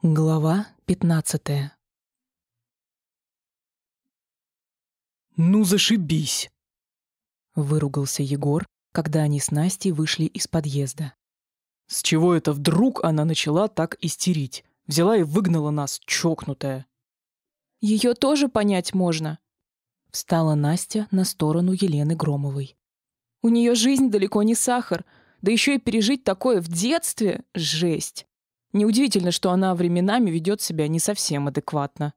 Глава пятнадцатая «Ну зашибись!» — выругался Егор, когда они с Настей вышли из подъезда. «С чего это вдруг она начала так истерить? Взяла и выгнала нас, чокнутая!» «Ее тоже понять можно!» — встала Настя на сторону Елены Громовой. «У нее жизнь далеко не сахар, да еще и пережить такое в детстве — жесть!» Неудивительно, что она временами ведет себя не совсем адекватно.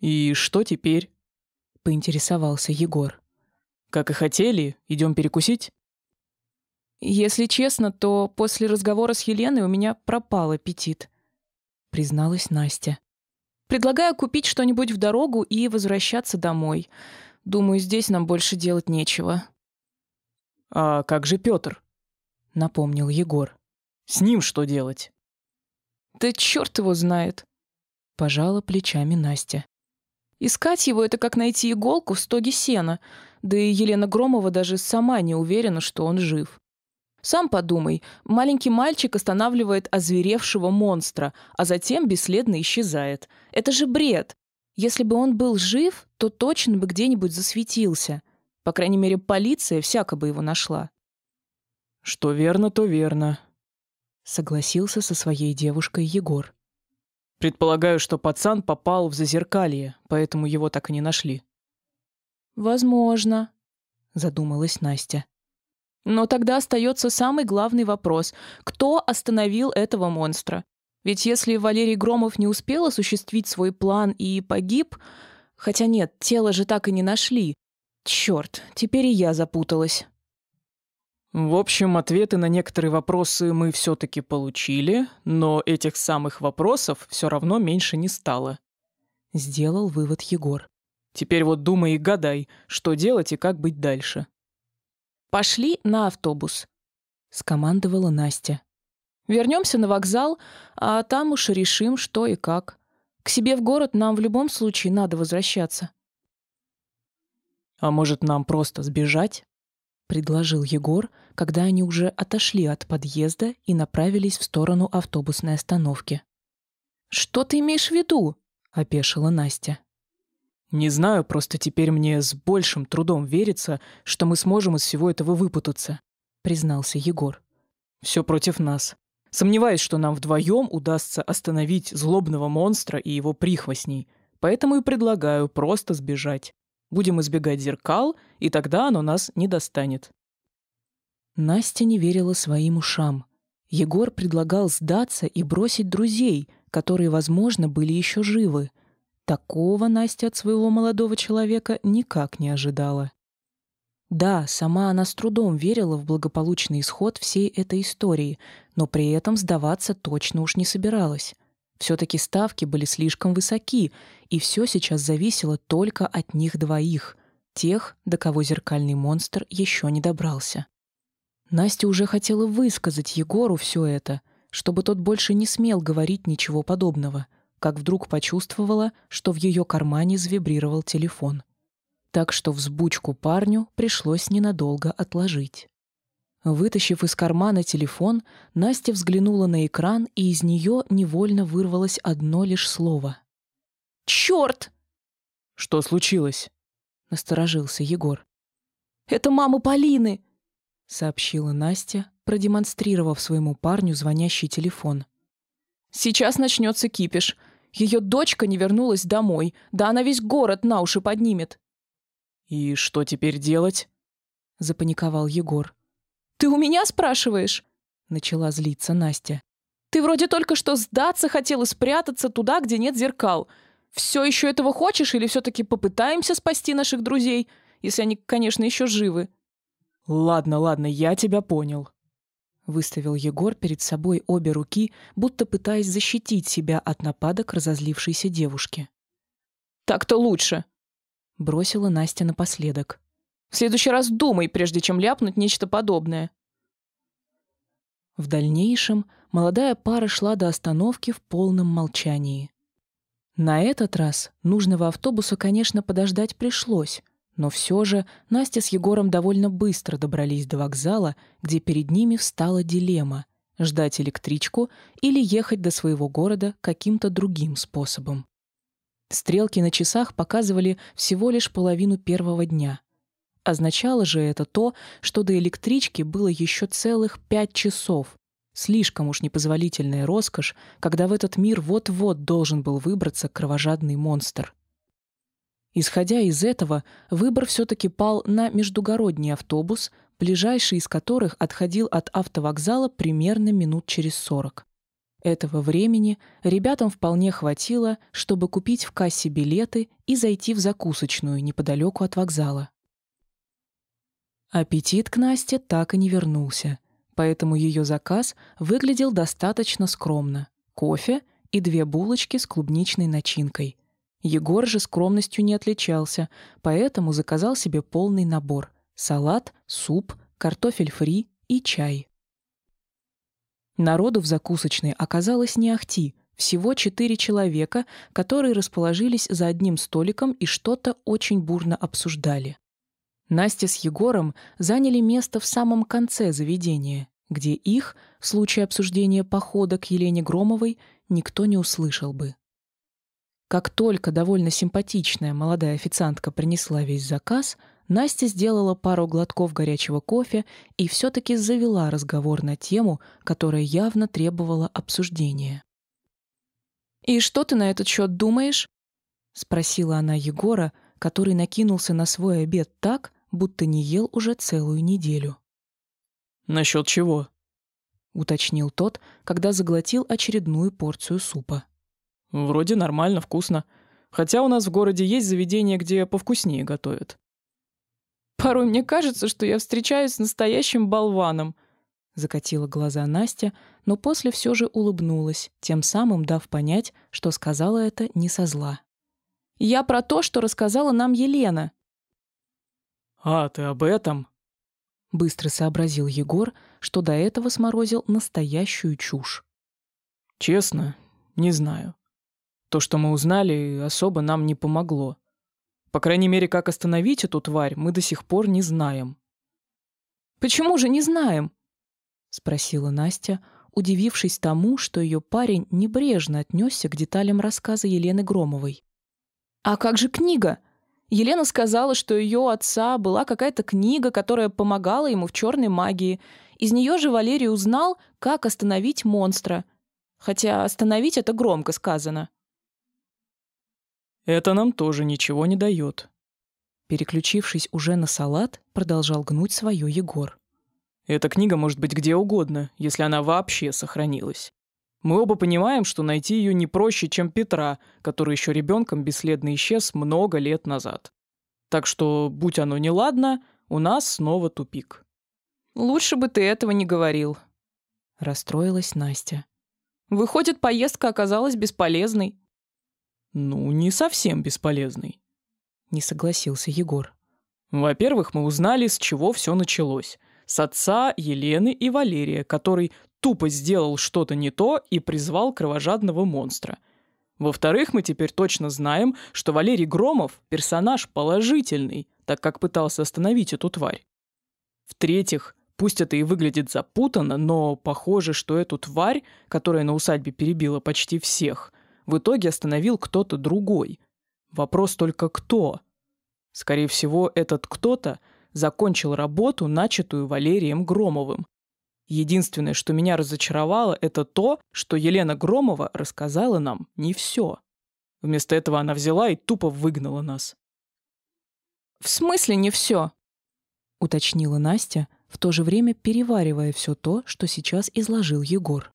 «И что теперь?» — поинтересовался Егор. «Как и хотели, идем перекусить?» «Если честно, то после разговора с Еленой у меня пропал аппетит», — призналась Настя. «Предлагаю купить что-нибудь в дорогу и возвращаться домой. Думаю, здесь нам больше делать нечего». «А как же Петр?» — напомнил Егор. «С ним что делать?» Да черт его знает. Пожала плечами Настя. Искать его — это как найти иголку в стоге сена. Да и Елена Громова даже сама не уверена, что он жив. Сам подумай, маленький мальчик останавливает озверевшего монстра, а затем бесследно исчезает. Это же бред. Если бы он был жив, то точно бы где-нибудь засветился. По крайней мере, полиция всяко бы его нашла. «Что верно, то верно», Согласился со своей девушкой Егор. Предполагаю, что пацан попал в зазеркалье, поэтому его так и не нашли. Возможно, задумалась Настя. Но тогда остается самый главный вопрос. Кто остановил этого монстра? Ведь если Валерий Громов не успел осуществить свой план и погиб... Хотя нет, тело же так и не нашли. Черт, теперь и я запуталась. В общем, ответы на некоторые вопросы мы все-таки получили, но этих самых вопросов все равно меньше не стало. Сделал вывод Егор. Теперь вот думай и гадай, что делать и как быть дальше. «Пошли на автобус», — скомандовала Настя. «Вернемся на вокзал, а там уж решим, что и как. К себе в город нам в любом случае надо возвращаться». «А может, нам просто сбежать?» — предложил Егор, когда они уже отошли от подъезда и направились в сторону автобусной остановки. «Что ты имеешь в виду?» — опешила Настя. «Не знаю, просто теперь мне с большим трудом верится, что мы сможем из всего этого выпутаться», — признался Егор. «Все против нас. Сомневаюсь, что нам вдвоем удастся остановить злобного монстра и его прихвостней, поэтому и предлагаю просто сбежать. Будем избегать зеркал, и тогда оно нас не достанет». Настя не верила своим ушам. Егор предлагал сдаться и бросить друзей, которые, возможно, были еще живы. Такого Настя от своего молодого человека никак не ожидала. Да, сама она с трудом верила в благополучный исход всей этой истории, но при этом сдаваться точно уж не собиралась. Все-таки ставки были слишком высоки, и все сейчас зависело только от них двоих, тех, до кого зеркальный монстр еще не добрался. Настя уже хотела высказать Егору все это, чтобы тот больше не смел говорить ничего подобного, как вдруг почувствовала, что в ее кармане завибрировал телефон. Так что взбучку парню пришлось ненадолго отложить. Вытащив из кармана телефон, Настя взглянула на экран, и из нее невольно вырвалось одно лишь слово. «Черт!» «Что случилось?» — насторожился Егор. «Это мама Полины!» — сообщила Настя, продемонстрировав своему парню звонящий телефон. «Сейчас начнется кипиш. Ее дочка не вернулась домой, да она весь город на уши поднимет». «И что теперь делать?» — запаниковал Егор. «Ты у меня спрашиваешь?» — начала злиться Настя. «Ты вроде только что сдаться хотел и спрятаться туда, где нет зеркал. Все еще этого хочешь или все-таки попытаемся спасти наших друзей, если они, конечно, еще живы?» «Ладно, ладно, я тебя понял», — выставил Егор перед собой обе руки, будто пытаясь защитить себя от нападок разозлившейся девушки. «Так-то лучше», — бросила Настя напоследок. В следующий раз думай, прежде чем ляпнуть нечто подобное. В дальнейшем молодая пара шла до остановки в полном молчании. На этот раз нужного автобуса, конечно, подождать пришлось, но все же Настя с Егором довольно быстро добрались до вокзала, где перед ними встала дилемма ждать электричку или ехать до своего города каким-то другим способом. Стрелки на часах показывали всего лишь половину первого дня. Означало же это то, что до электрички было еще целых пять часов. Слишком уж непозволительная роскошь, когда в этот мир вот-вот должен был выбраться кровожадный монстр. Исходя из этого, выбор все-таки пал на междугородний автобус, ближайший из которых отходил от автовокзала примерно минут через сорок. Этого времени ребятам вполне хватило, чтобы купить в кассе билеты и зайти в закусочную неподалеку от вокзала. Аппетит к Насте так и не вернулся, поэтому ее заказ выглядел достаточно скромно. Кофе и две булочки с клубничной начинкой. Егор же скромностью не отличался, поэтому заказал себе полный набор — салат, суп, картофель фри и чай. Народу в закусочной оказалось не ахти, всего четыре человека, которые расположились за одним столиком и что-то очень бурно обсуждали. Настя с Егором заняли место в самом конце заведения, где их, в случае обсуждения похода к Елене Громовой, никто не услышал бы. Как только довольно симпатичная молодая официантка принесла весь заказ, Настя сделала пару глотков горячего кофе и все-таки завела разговор на тему, которая явно требовала обсуждения. «И что ты на этот счет думаешь?» — спросила она Егора, который накинулся на свой обед так, будто не ел уже целую неделю. «Насчет чего?» — уточнил тот, когда заглотил очередную порцию супа. «Вроде нормально, вкусно. Хотя у нас в городе есть заведения, где повкуснее готовят». «Порой мне кажется, что я встречаюсь с настоящим болваном», — закатила глаза Настя, но после все же улыбнулась, тем самым дав понять, что сказала это не со зла. «Я про то, что рассказала нам Елена. «А, ты об этом?» Быстро сообразил Егор, что до этого сморозил настоящую чушь. «Честно, не знаю. То, что мы узнали, особо нам не помогло. По крайней мере, как остановить эту тварь, мы до сих пор не знаем». «Почему же не знаем?» — спросила Настя, удивившись тому, что ее парень небрежно отнесся к деталям рассказа Елены Громовой. «А как же книга? Елена сказала, что ее отца была какая-то книга, которая помогала ему в черной магии. Из нее же Валерий узнал, как остановить монстра. Хотя остановить это громко сказано. Это нам тоже ничего не дает. Переключившись уже на салат, продолжал гнуть свое Егор. Эта книга может быть где угодно, если она вообще сохранилась. Мы оба понимаем, что найти ее не проще, чем Петра, который еще ребенком бесследно исчез много лет назад. Так что, будь оно неладно, у нас снова тупик. «Лучше бы ты этого не говорил», — расстроилась Настя. «Выходит, поездка оказалась бесполезной». «Ну, не совсем бесполезной», — не согласился Егор. «Во-первых, мы узнали, с чего все началось. С отца Елены и Валерия, который тупо сделал что-то не то и призвал кровожадного монстра. Во-вторых, мы теперь точно знаем, что Валерий Громов – персонаж положительный, так как пытался остановить эту тварь. В-третьих, пусть это и выглядит запутанно, но похоже, что эту тварь, которая на усадьбе перебила почти всех, в итоге остановил кто-то другой. Вопрос только кто? Скорее всего, этот кто-то закончил работу, начатую Валерием Громовым, Единственное, что меня разочаровало, это то, что Елена Громова рассказала нам не все. Вместо этого она взяла и тупо выгнала нас. «В смысле не все?» — уточнила Настя, в то же время переваривая все то, что сейчас изложил Егор.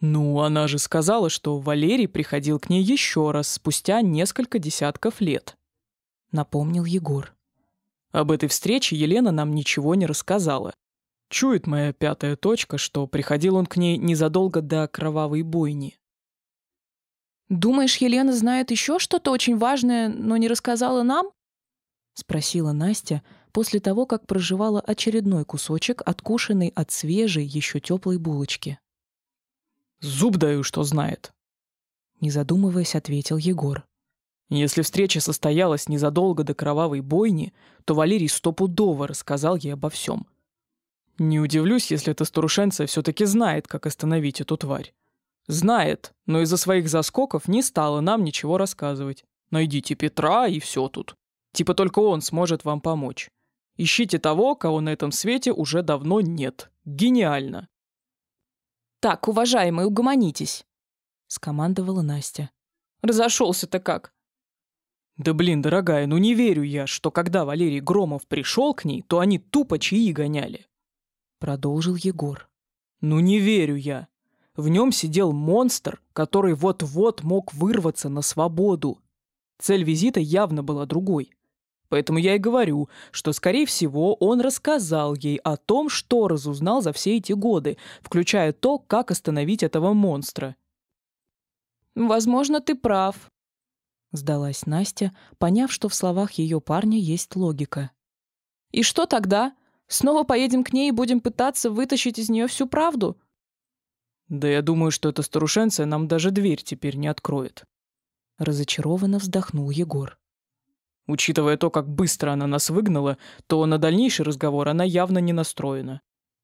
«Ну, она же сказала, что Валерий приходил к ней еще раз спустя несколько десятков лет», — напомнил Егор. Об этой встрече Елена нам ничего не рассказала. Чует моя пятая точка, что приходил он к ней незадолго до кровавой бойни. «Думаешь, Елена знает еще что-то очень важное, но не рассказала нам?» — спросила Настя после того, как проживала очередной кусочек, откушенный от свежей, еще теплой булочки. «Зуб даю, что знает», — не задумываясь, ответил Егор. «Если встреча состоялась незадолго до кровавой бойни, то Валерий стопудово рассказал ей обо всем. Не удивлюсь, если эта старушенция все-таки знает, как остановить эту тварь. Знает, но из-за своих заскоков не стала нам ничего рассказывать. Найдите Петра, и все тут. Типа только он сможет вам помочь. Ищите того, кого на этом свете уже давно нет. Гениально. Так, уважаемые, угомонитесь, скомандовала Настя. Разошелся-то как? Да блин, дорогая, ну не верю я, что когда Валерий Громов пришел к ней, то они тупо чаи гоняли. Продолжил Егор. Ну не верю я. В нем сидел монстр, который вот-вот мог вырваться на свободу. Цель визита явно была другой. Поэтому я и говорю, что, скорее всего, он рассказал ей о том, что разузнал за все эти годы, включая то, как остановить этого монстра. «Возможно, ты прав», — сдалась Настя, поняв, что в словах ее парня есть логика. «И что тогда? Снова поедем к ней и будем пытаться вытащить из нее всю правду?» «Да я думаю, что эта старушенция нам даже дверь теперь не откроет». Разочарованно вздохнул Егор. Учитывая то, как быстро она нас выгнала, то на дальнейший разговор она явно не настроена.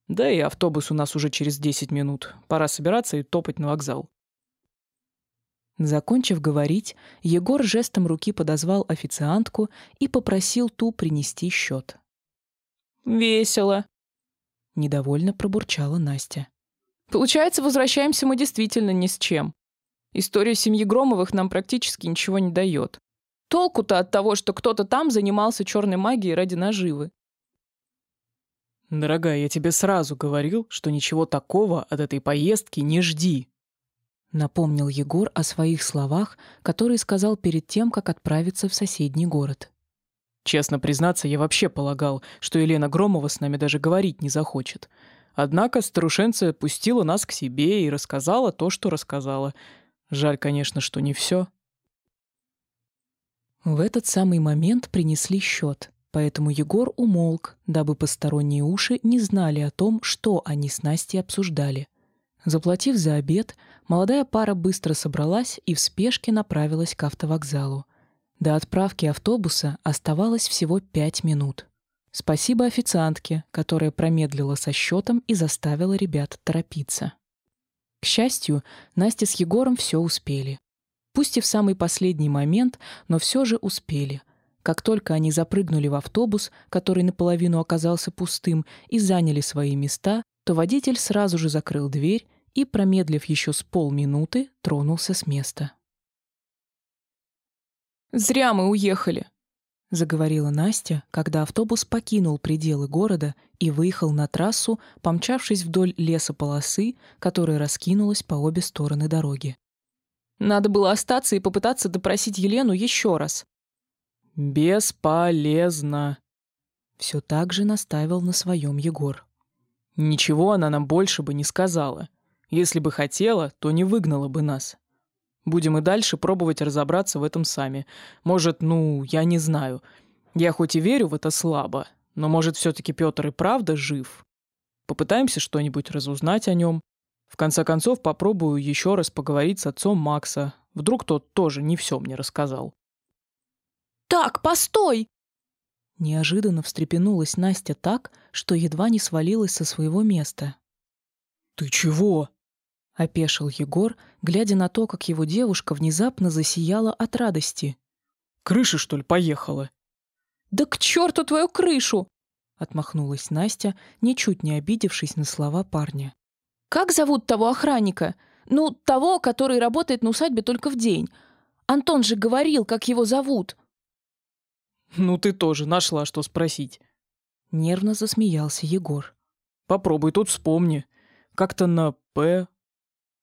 Да и автобус у нас уже через 10 минут. Пора собираться и топать на вокзал. Закончив говорить, Егор жестом руки подозвал официантку и попросил ту принести счет. «Весело», — недовольно пробурчала Настя. «Получается, возвращаемся мы действительно ни с чем. История семьи Громовых нам практически ничего не дает. Толку-то от того, что кто-то там занимался черной магией ради наживы. Дорогая, я тебе сразу говорил, что ничего такого от этой поездки не жди. Напомнил Егор о своих словах, которые сказал перед тем, как отправиться в соседний город. Честно признаться, я вообще полагал, что Елена Громова с нами даже говорить не захочет. Однако старушенция пустила нас к себе и рассказала то, что рассказала. Жаль, конечно, что не все. В этот самый момент принесли счет, поэтому Егор умолк, дабы посторонние уши не знали о том, что они с Настей обсуждали. Заплатив за обед, молодая пара быстро собралась и в спешке направилась к автовокзалу. До отправки автобуса оставалось всего пять минут. Спасибо официантке, которая промедлила со счетом и заставила ребят торопиться. К счастью, Настя с Егором все успели. Пусть и в самый последний момент, но все же успели. Как только они запрыгнули в автобус, который наполовину оказался пустым, и заняли свои места, то водитель сразу же закрыл дверь и, промедлив еще с полминуты, тронулся с места. «Зря мы уехали», — заговорила Настя, когда автобус покинул пределы города и выехал на трассу, помчавшись вдоль лесополосы, которая раскинулась по обе стороны дороги. Надо было остаться и попытаться допросить Елену еще раз. «Бесполезно», — все так же наставил на своем Егор. «Ничего она нам больше бы не сказала. Если бы хотела, то не выгнала бы нас. Будем и дальше пробовать разобраться в этом сами. Может, ну, я не знаю. Я хоть и верю в это слабо, но, может, все-таки Петр и правда жив. Попытаемся что-нибудь разузнать о нем. В конце концов, попробую еще раз поговорить с отцом Макса. Вдруг тот тоже не все мне рассказал. «Так, постой!» Неожиданно встрепенулась Настя так, что едва не свалилась со своего места. «Ты чего?» — опешил Егор, глядя на то, как его девушка внезапно засияла от радости. «Крыша, что ли, поехала?» «Да к черту твою крышу!» — отмахнулась Настя, ничуть не обидевшись на слова парня. Как зовут того охранника? Ну, того, который работает на усадьбе только в день. Антон же говорил, как его зовут. Ну, ты тоже нашла, что спросить. Нервно засмеялся Егор. Попробуй тут вспомни. Как-то на «П».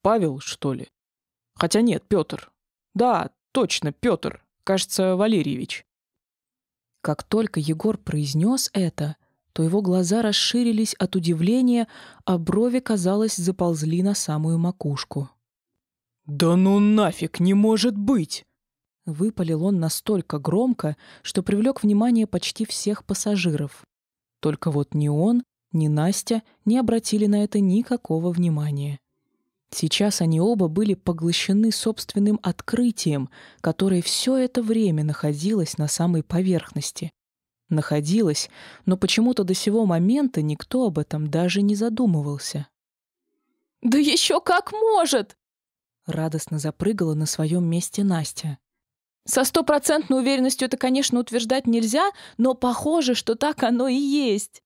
Павел, что ли? Хотя нет, Петр. Да, точно, Петр. Кажется, Валерьевич. Как только Егор произнес это, то его глаза расширились от удивления, а брови, казалось, заползли на самую макушку. «Да ну нафиг, не может быть!» Выпалил он настолько громко, что привлек внимание почти всех пассажиров. Только вот ни он, ни Настя не обратили на это никакого внимания. Сейчас они оба были поглощены собственным открытием, которое все это время находилось на самой поверхности. Находилась, но почему-то до сего момента никто об этом даже не задумывался. «Да еще как может!» Радостно запрыгала на своем месте Настя. Со стопроцентной уверенностью это, конечно, утверждать нельзя, но похоже, что так оно и есть.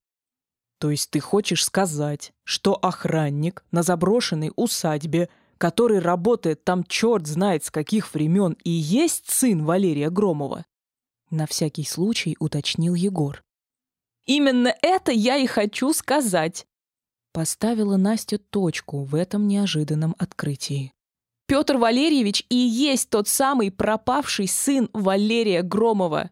То есть ты хочешь сказать, что охранник на заброшенной усадьбе, который работает там черт знает с каких времен, и есть сын Валерия Громова? На всякий случай уточнил Егор. Именно это я и хочу сказать. Поставила Настя точку в этом неожиданном открытии. Петр Валерьевич и есть тот самый пропавший сын Валерия Громова.